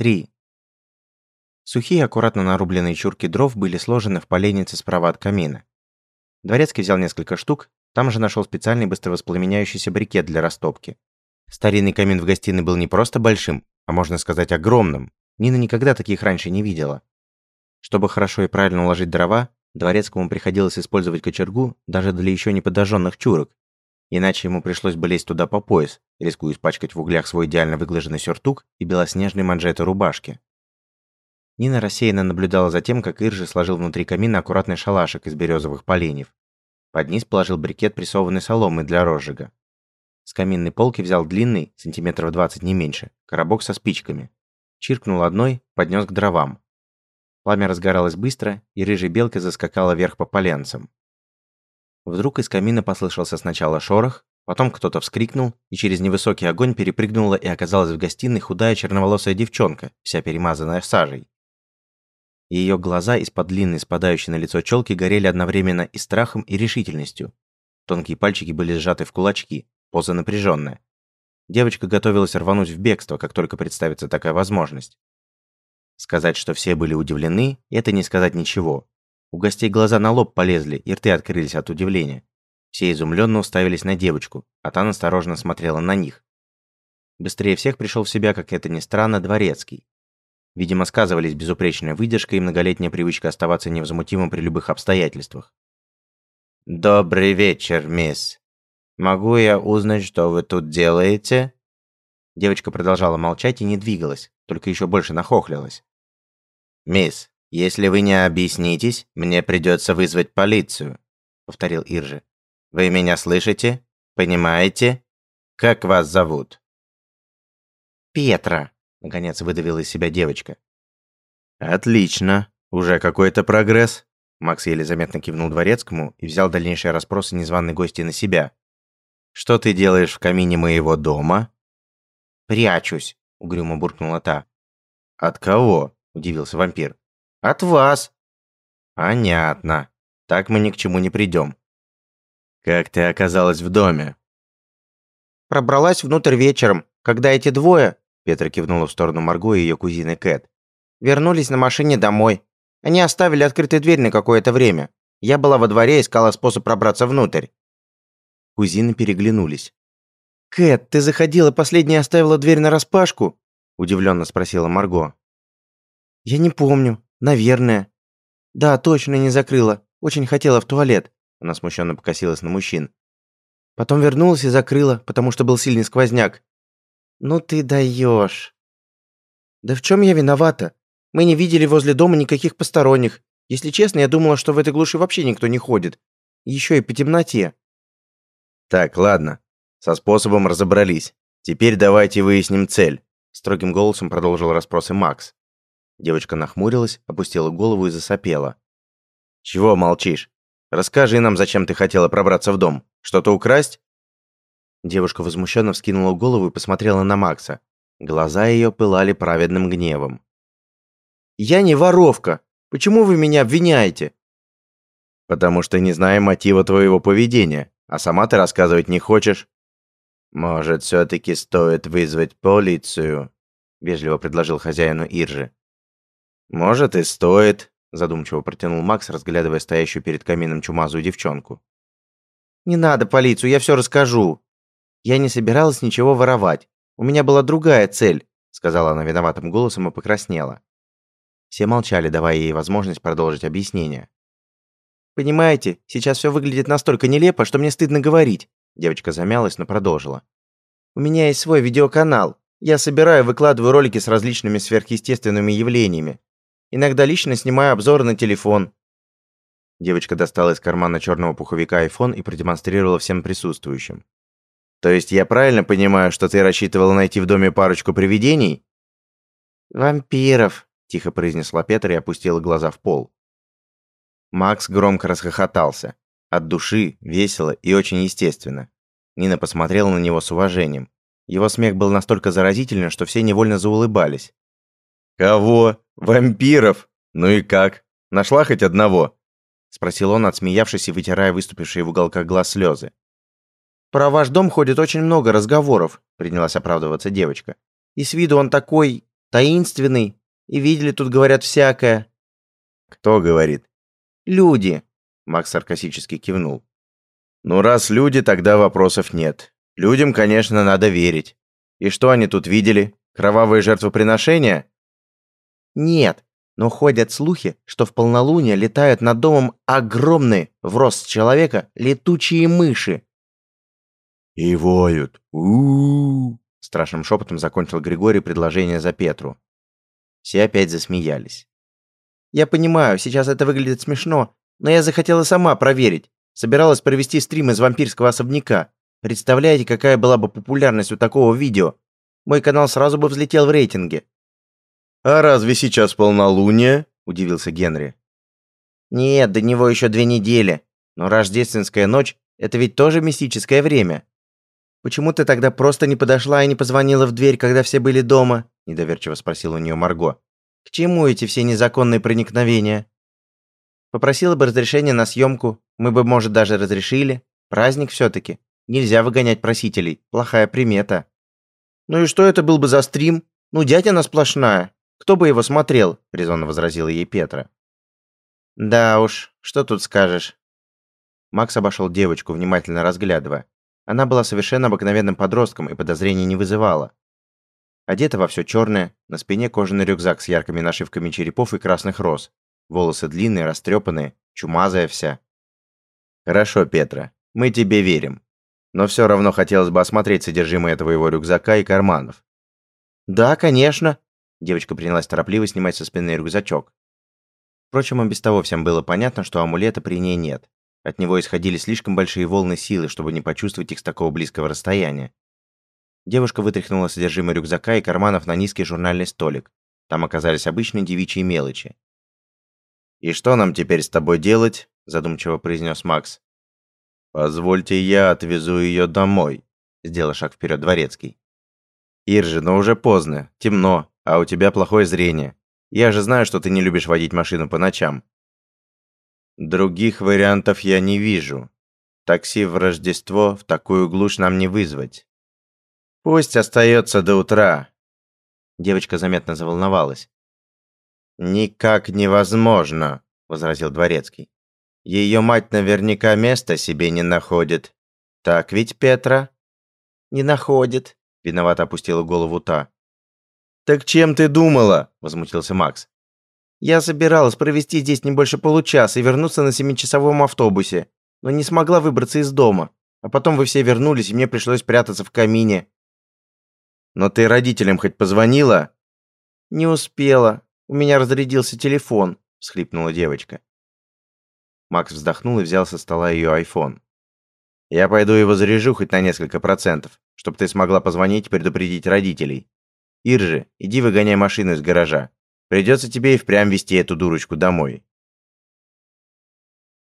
Три. Сухие, аккуратно нарубленные чурки дров были сложены в поленнице справа от камина. Дворецкий взял несколько штук, там же нашел специальный быстровоспламеняющийся брикет для растопки. Старинный камин в гостиной был не просто большим, а можно сказать огромным. Нина никогда таких раньше не видела. Чтобы хорошо и правильно уложить дрова, Дворецкому приходилось использовать кочергу даже для еще не подожженных чурок, иначе ему пришлось бы лезть туда по пояс, рискуя испачкать в углях свой идеально выглаженный сюртук и белоснежные манжеты рубашки. Нина рассеянно наблюдала за тем, как Иржи сложил внутри камина аккуратный шалашик из березовых поленьев. Под низ положил брикет прессованной соломы для розжига. С каминной полки взял длинный, сантиметров 20 не меньше, коробок со спичками. Чиркнул одной, поднес к дровам. Пламя разгоралось быстро, и рыжая белка заскакала вверх по поленцам. Вдруг из камина послышался сначала шорох, потом кто-то вскрикнул, и через невысокий огонь перепрыгнула и оказалась в гостиной худая черноволосая девчонка, вся перемазанная сажей. Ее глаза из-под длинной спадающей на лицо челки горели одновременно и страхом, и решительностью. Тонкие пальчики были сжаты в кулачки, поза напряженная. Девочка готовилась рвануть в бегство, как только представится такая возможность. Сказать, что все были удивлены, это не сказать ничего. У гостей глаза на лоб полезли, и рты открылись от удивления. Все изумленно уставились на девочку, а та осторожно смотрела на них. Быстрее всех пришел в себя, как это ни странно, дворецкий. Видимо, сказывались безупречная выдержка и многолетняя привычка оставаться невозмутимым при любых обстоятельствах. «Добрый вечер, мисс. Могу я узнать, что вы тут делаете?» Девочка продолжала молчать и не двигалась, только еще больше нахохлилась. «Мисс, если вы не объяснитесь, мне придется вызвать полицию», — повторил Иржи. «Вы меня слышите? Понимаете? Как вас зовут?» «Петра», — наконец выдавила из себя девочка. «Отлично. Уже какой-то прогресс». Макс еле заметно кивнул дворецкому и взял дальнейшие расспросы незваной гости на себя. «Что ты делаешь в камине моего дома?» «Прячусь», — угрюмо буркнула та. «От кого?» – удивился вампир. «От вас». «Понятно. Так мы ни к чему не придем. Как ты оказалась в доме?» «Пробралась внутрь вечером, когда эти двое...» Петра кивнула в сторону Марго и ее кузины Кэт. «Вернулись на машине домой. Они оставили открытой дверь на какое-то время. Я была во дворе и искала способ пробраться внутрь». Кузины переглянулись. «Кэт, ты заходила, последняя оставила дверь нараспашку?» удивленно спросила Марго. «Я не помню. Наверное». «Да, точно не закрыла. Очень хотела в туалет». Она смущенно покосилась на мужчин. Потом вернулась и закрыла, потому что был сильный сквозняк. «Ну ты даешь». «Да в чем я виновата? Мы не видели возле дома никаких посторонних. Если честно, я думала, что в этой глуши вообще никто не ходит. Еще и по темноте». «Так, ладно. Со способом разобрались. Теперь давайте выясним цель», строгим голосом продолжил расспросы Макс. Девочка нахмурилась, опустила голову и засопела. «Чего молчишь? Расскажи нам, зачем ты хотела пробраться в дом. Что-то украсть?» Девушка возмущенно вскинула голову и посмотрела на Макса. Глаза ее пылали праведным гневом. «Я не воровка! Почему вы меня обвиняете?» «Потому что не знаю мотива твоего поведения, а сама ты рассказывать не хочешь». «Может, все-таки стоит вызвать полицию?» – вежливо предложил хозяину Иржи. «Может, и стоит», – задумчиво протянул Макс, разглядывая стоящую перед камином чумазую девчонку. «Не надо полицию, я все расскажу. Я не собиралась ничего воровать. У меня была другая цель», – сказала она виноватым голосом и покраснела. Все молчали, давая ей возможность продолжить объяснение. «Понимаете, сейчас все выглядит настолько нелепо, что мне стыдно говорить», – девочка замялась, но продолжила. «У меня есть свой видеоканал. Я собираю и выкладываю ролики с различными сверхъестественными явлениями. Иногда лично снимаю обзоры на телефон». Девочка достала из кармана черного пуховика iPhone и продемонстрировала всем присутствующим. «То есть я правильно понимаю, что ты рассчитывала найти в доме парочку привидений?» «Вампиров», – тихо произнесла Петра и опустила глаза в пол. Макс громко расхохотался. От души, весело и очень естественно. Нина посмотрела на него с уважением. Его смех был настолько заразительным, что все невольно заулыбались. «Кого? Вампиров? Ну и как? Нашла хоть одного?» Спросил он, отсмеявшись и вытирая выступившие в уголках глаз слезы. «Про ваш дом ходит очень много разговоров», принялась оправдываться девочка. «И с виду он такой... таинственный. И видели тут, говорят, всякое». «Кто говорит?» «Люди», — Макс саркастически кивнул. «Ну, раз люди, тогда вопросов нет. Людям, конечно, надо верить. И что они тут видели? Кровавые жертвоприношения?» «Нет, но ходят слухи, что в полнолуние летают над домом огромные, в рост человека, летучие мыши. «И воют. у у, -у Страшным шепотом закончил Григорий предложение за Петру. Все опять засмеялись. «Я понимаю, сейчас это выглядит смешно, но я захотела сама проверить. Собиралась провести стрим из вампирского особняка. Представляете, какая была бы популярность у такого видео? Мой канал сразу бы взлетел в рейтинге. «А разве сейчас полнолуние?» – удивился Генри. «Нет, до него еще две недели. Но рождественская ночь – это ведь тоже мистическое время. Почему ты тогда просто не подошла и не позвонила в дверь, когда все были дома?» – недоверчиво спросила у нее Марго. «К чему эти все незаконные проникновения?» «Попросила бы разрешения на съемку, мы бы, может, даже разрешили. Праздник все-таки. Нельзя выгонять просителей, плохая примета». «Ну и что это был бы за стрим? Ну, дядя сплошная. Кто бы его смотрел?» – резонно возразила ей Петра. «Да уж, что тут скажешь?» Макс обошел девочку, внимательно разглядывая. Она была совершенно обыкновенным подростком и подозрений не вызывала. Одета во все черное, на спине кожаный рюкзак с яркими нашивками черепов и красных роз. Волосы длинные, растрепанные, чумазая вся. «Хорошо, Петра, мы тебе верим. Но все равно хотелось бы осмотреть содержимое твоего рюкзака и карманов». «Да, конечно», Девочка принялась торопливо снимать со спины рюкзачок. Впрочем, и без того всем было понятно, что амулета при ней нет. От него исходили слишком большие волны силы, чтобы не почувствовать их с такого близкого расстояния. Девушка вытряхнула содержимое рюкзака и карманов на низкий журнальный столик. Там оказались обычные девичьи мелочи. «И что нам теперь с тобой делать?» – задумчиво произнес Макс. «Позвольте, я отвезу ее домой», – сделал шаг вперед дворецкий. «Иржи, но уже поздно, темно, а у тебя плохое зрение. Я же знаю, что ты не любишь водить машину по ночам. Других вариантов я не вижу. Такси в Рождество в такую глушь нам не вызвать. Пусть остается до утра. Девочка заметно заволновалась. Никак невозможно, возразил дворецкий. Ее мать наверняка места себе не находит. Так ведь, Петра? Не находит, виновато опустила голову та. «Так чем ты думала?» – возмутился Макс. «Я собиралась провести здесь не больше получаса и вернуться на семичасовом автобусе, но не смогла выбраться из дома. А потом вы все вернулись, и мне пришлось прятаться в камине». «Но ты родителям хоть позвонила?» «Не успела. У меня разрядился телефон», – всхлипнула девочка. Макс вздохнул и взял со стола ее айфон. «Я пойду его заряжу хоть на несколько процентов, чтобы ты смогла позвонить и предупредить родителей. Иржи, иди выгоняй машину из гаража. Придется тебе и впрямь вести эту дурочку домой.